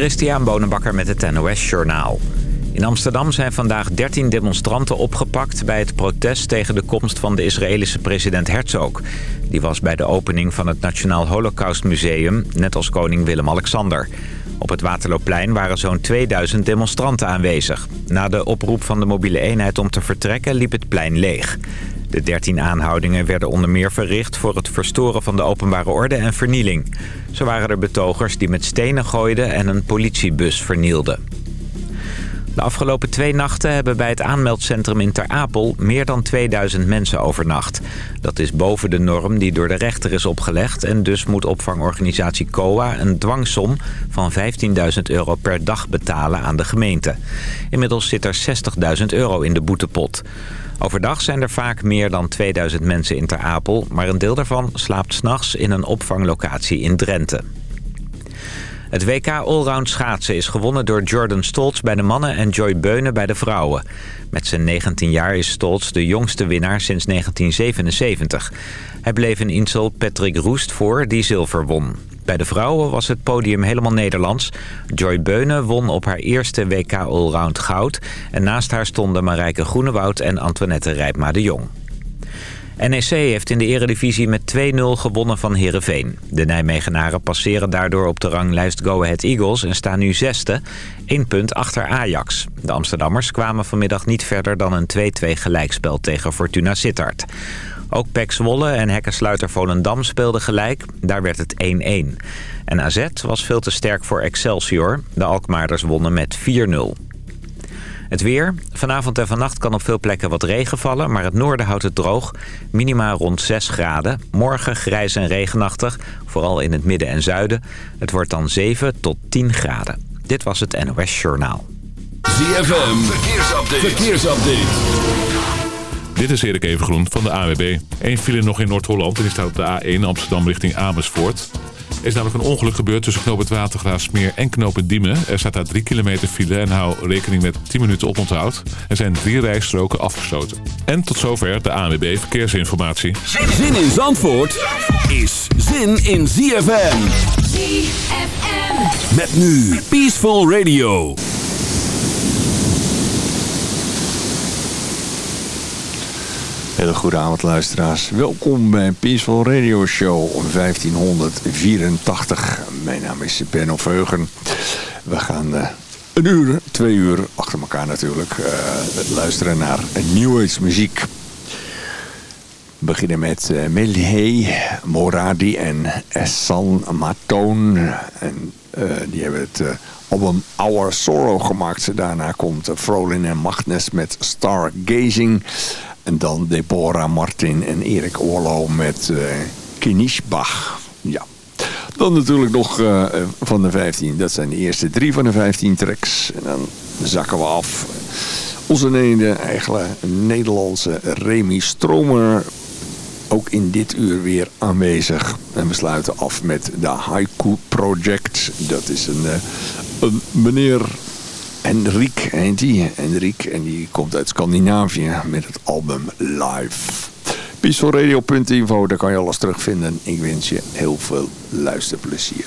Christian Bonenbakker met het NOS Journaal. In Amsterdam zijn vandaag 13 demonstranten opgepakt... bij het protest tegen de komst van de Israëlische president Herzog. Die was bij de opening van het Nationaal Holocaust Museum... net als koning Willem-Alexander. Op het Waterloopplein waren zo'n 2000 demonstranten aanwezig. Na de oproep van de mobiele eenheid om te vertrekken liep het plein leeg. De 13 aanhoudingen werden onder meer verricht voor het verstoren van de openbare orde en vernieling. Zo waren er betogers die met stenen gooiden en een politiebus vernielden. De afgelopen twee nachten hebben bij het aanmeldcentrum in Ter Apel meer dan 2000 mensen overnacht. Dat is boven de norm die door de rechter is opgelegd en dus moet opvangorganisatie COA een dwangsom van 15.000 euro per dag betalen aan de gemeente. Inmiddels zit er 60.000 euro in de boetepot. Overdag zijn er vaak meer dan 2000 mensen in Ter Apel, maar een deel daarvan slaapt s'nachts in een opvanglocatie in Drenthe. Het WK Allround schaatsen is gewonnen door Jordan Stoltz bij de mannen en Joy Beunen bij de vrouwen. Met zijn 19 jaar is Stoltz de jongste winnaar sinds 1977. Hij bleef in Insel Patrick Roest voor, die zilver won. Bij de vrouwen was het podium helemaal Nederlands. Joy Beunen won op haar eerste WK Allround goud. En naast haar stonden Marijke Groenewoud en Antoinette Rijpma de Jong. NEC heeft in de eredivisie met 2-0 gewonnen van Heerenveen. De Nijmegenaren passeren daardoor op de ranglijst Go Ahead Eagles en staan nu zesde. één punt achter Ajax. De Amsterdammers kwamen vanmiddag niet verder dan een 2-2 gelijkspel tegen Fortuna Sittard. Ook Pek Zwolle en hekkensluiter Volendam speelden gelijk. Daar werd het 1-1. En AZ was veel te sterk voor Excelsior. De Alkmaarders wonnen met 4-0. Het weer. Vanavond en vannacht kan op veel plekken wat regen vallen, maar het noorden houdt het droog. Minima rond 6 graden. Morgen grijs en regenachtig, vooral in het midden en zuiden. Het wordt dan 7 tot 10 graden. Dit was het NOS Journaal. ZFM, verkeersupdate. verkeersupdate. Dit is Erik Evengroen van de AWB. Eén file nog in Noord-Holland en die staat op de A1 Amsterdam richting Amersfoort. Er is namelijk een ongeluk gebeurd tussen knoop het Watergraafsmeer en knoop het Diemen. Er staat daar 3 kilometer file en hou rekening met 10 minuten oponthoud. Er zijn drie rijstroken afgesloten. En tot zover de ANWB Verkeersinformatie. Zin in Zandvoort is zin in ZFM. ZFM. Met nu Peaceful Radio. Hele goede avond luisteraars. Welkom bij Peaceful Radio Show 1584. Mijn naam is Benno Veugen. We gaan uh, een uur, twee uur achter elkaar natuurlijk uh, luisteren naar New muziek. We beginnen met uh, Moradi en Essan Matoon. Die hebben het album Our Sorrow gemaakt. Daarna komt Frolin en Magnus met Stargazing. En dan Deborah Martin en Erik Orlo met uh. Ja. Dan natuurlijk nog uh, van de 15. Dat zijn de eerste drie van de 15 tracks. En dan zakken we af. Onze ene eigenlijk Nederlandse Remy Stromer. Ook in dit uur weer aanwezig. En we sluiten af met de Haiku Project. Dat is een, uh, een meneer Henrik heet die. Henrik. En die komt uit Scandinavië met het album Live. Peacefulradio.info, daar kan je alles terugvinden. Ik wens je heel veel luisterplezier.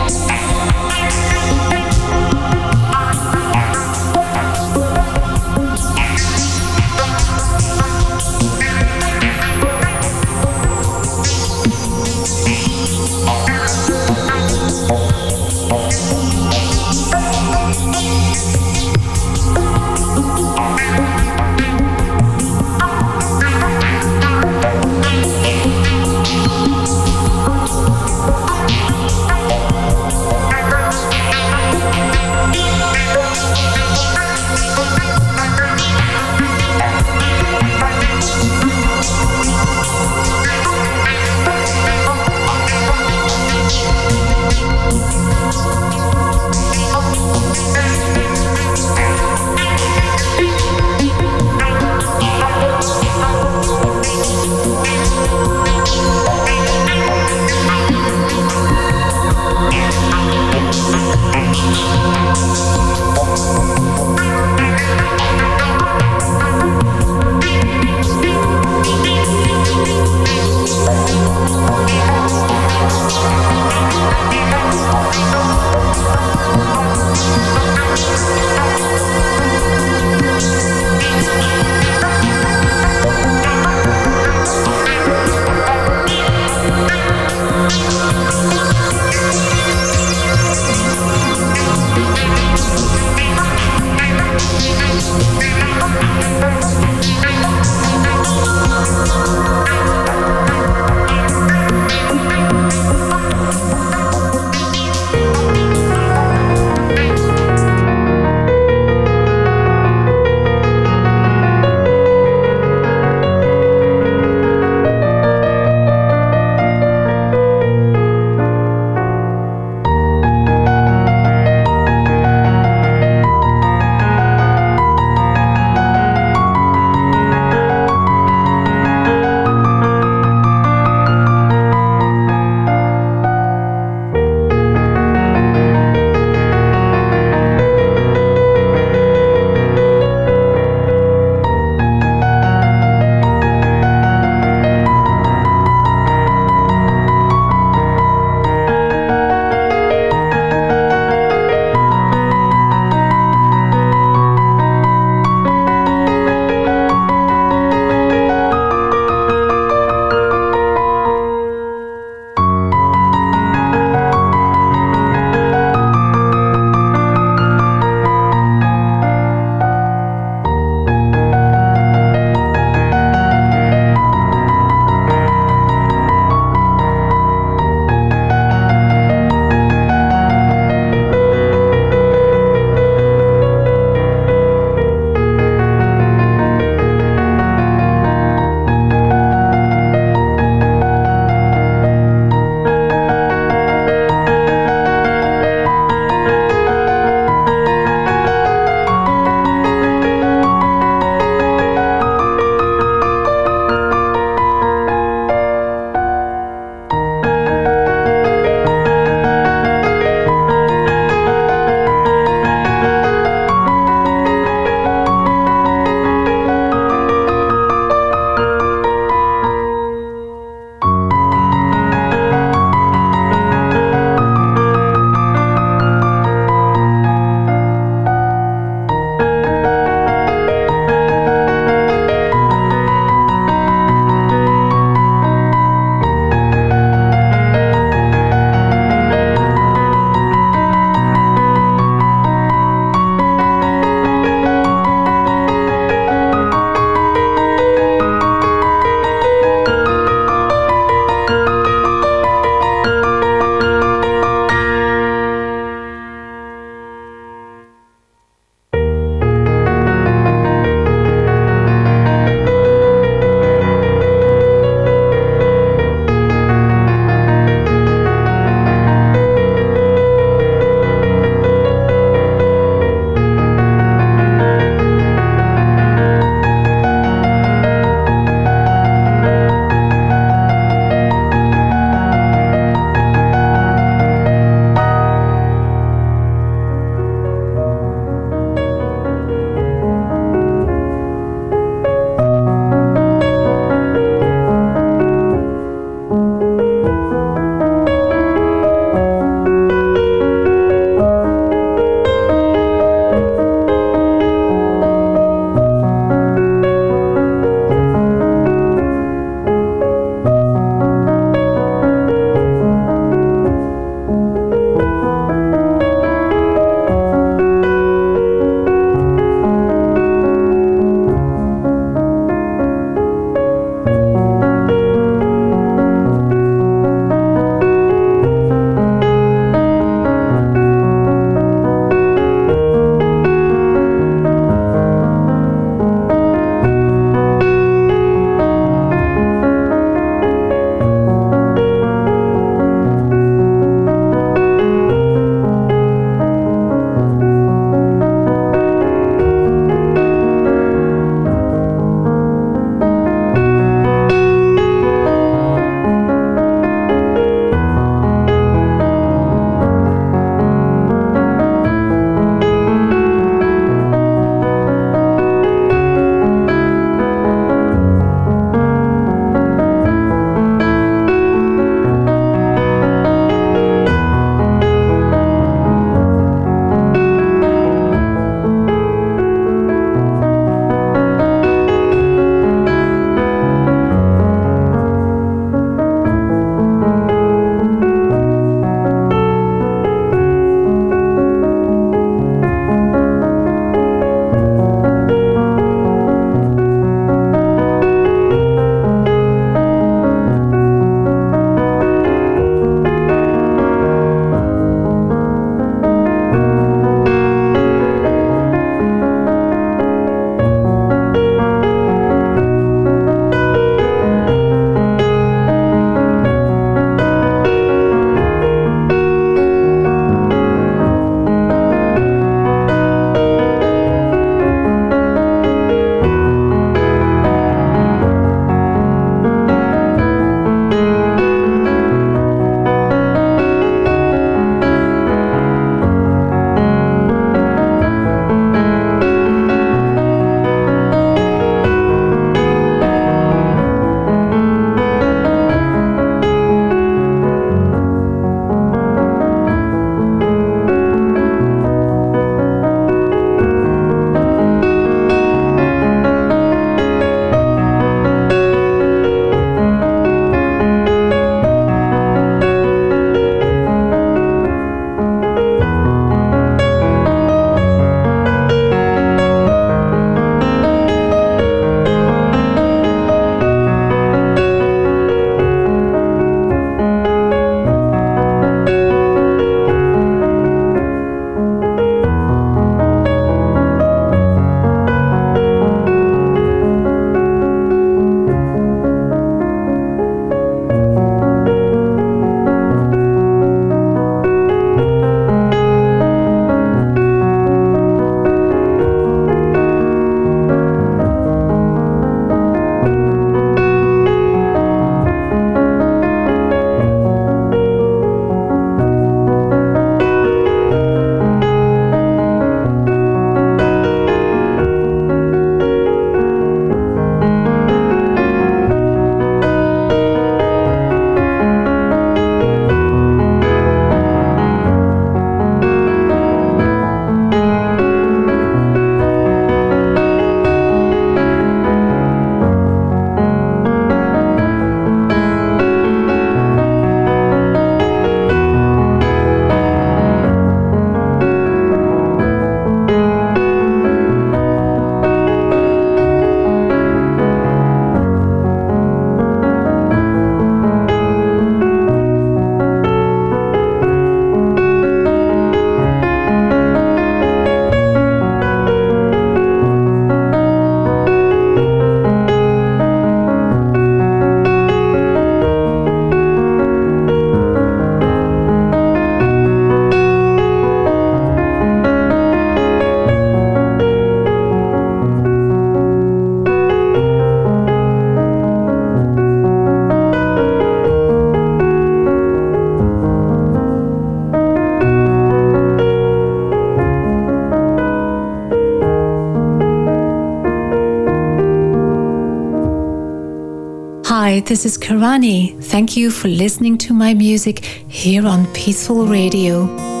This is Karani. Thank you for listening to my music here on Peaceful Radio.